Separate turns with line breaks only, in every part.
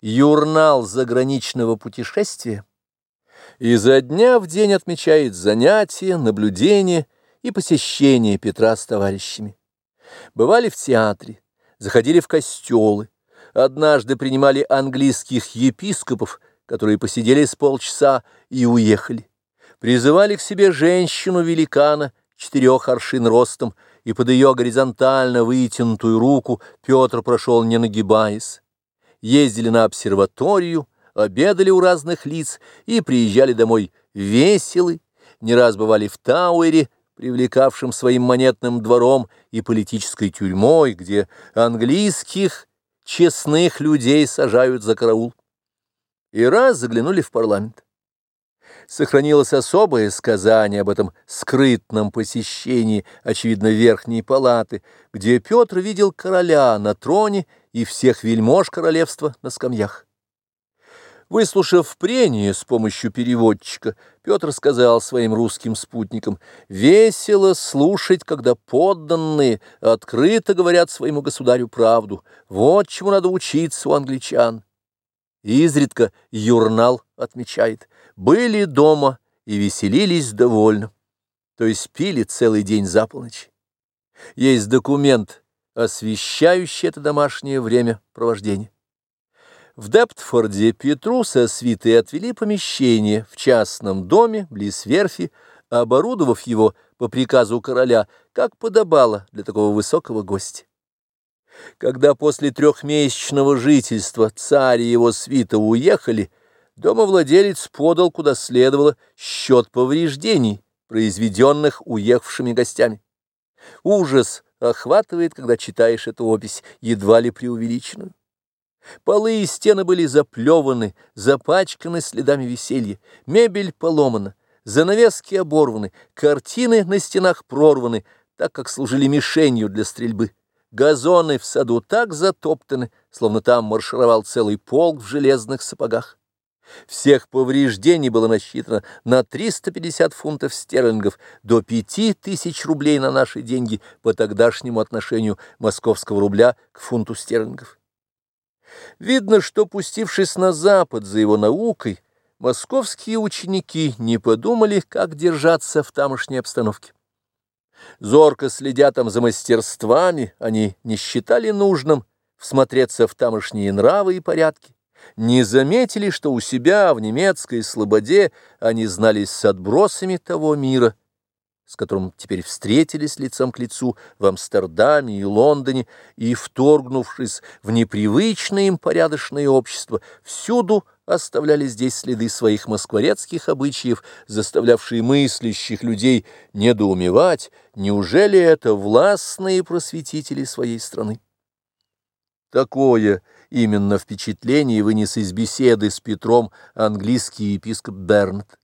юрнал заграничного путешествия, и за дня в день отмечает занятия, наблюдения и посещения Петра с товарищами. Бывали в театре, заходили в костелы, однажды принимали английских епископов, которые посидели с полчаса и уехали. Призывали к себе женщину-великана, четырех аршин ростом, и под ее горизонтально вытянутую руку Петр прошел, не нагибаясь. Ездили на обсерваторию, обедали у разных лиц и приезжали домой веселы, не раз бывали в Тауэре, привлекавшим своим монетным двором и политической тюрьмой, где английских честных людей сажают за караул. И раз заглянули в парламент. Сохранилось особое сказание об этом скрытном посещении, очевидно, верхней палаты, где Петр видел короля на троне и всех вельмож королевства на скамьях. Выслушав прение с помощью переводчика, Петр сказал своим русским спутникам, «Весело слушать, когда подданные открыто говорят своему государю правду. Вот чему надо учиться у англичан». Изредка Юрнал отмечает, «Были дома и веселились довольно», то есть пили целый день за полночь. Есть документ, освещающий это домашнее время провождения. В Дептфорде Петру со свитой отвели помещение в частном доме близ верфи, оборудовав его по приказу короля, как подобало для такого высокого гостя. Когда после трехмесячного жительства царь и его свита уехали, домовладелец подал, куда следовало, счет повреждений, произведенных уехавшими гостями. Ужас охватывает, когда читаешь эту опись, едва ли преувеличенную. Полы и стены были заплеваны, запачканы следами веселья, мебель поломана, занавески оборваны, картины на стенах прорваны, так как служили мишенью для стрельбы. Газоны в саду так затоптаны, словно там маршировал целый полк в железных сапогах. Всех повреждений было насчитано на 350 фунтов стерлингов, до 5000 рублей на наши деньги по тогдашнему отношению московского рубля к фунту стерлингов. Видно, что, пустившись на запад за его наукой, московские ученики не подумали, как держаться в тамошней обстановке. Зорко следя там за мастерствами, они не считали нужным всмотреться в тамошние нравы и порядки, не заметили, что у себя в немецкой слободе они знались с отбросами того мира, с которым теперь встретились лицом к лицу в Амстердаме и Лондоне, и, вторгнувшись в непривычное им порядочное общество, всюду оставляли здесь следы своих москворецких обычаев, заставлявшие мыслящих людей недоумевать, неужели это властные просветители своей страны. Такое именно впечатление вынес из беседы с Петром английский епископ Бернт.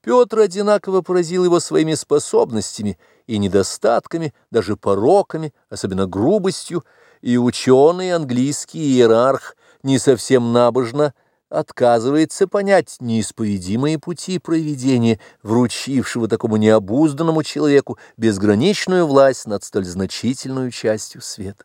Петр одинаково поразил его своими способностями и недостатками, даже пороками, особенно грубостью, и ученый английский иерарх не совсем набожно отказывается понять неисповедимые пути проведения, вручившего такому необузданному человеку безграничную власть над столь значительной частью света.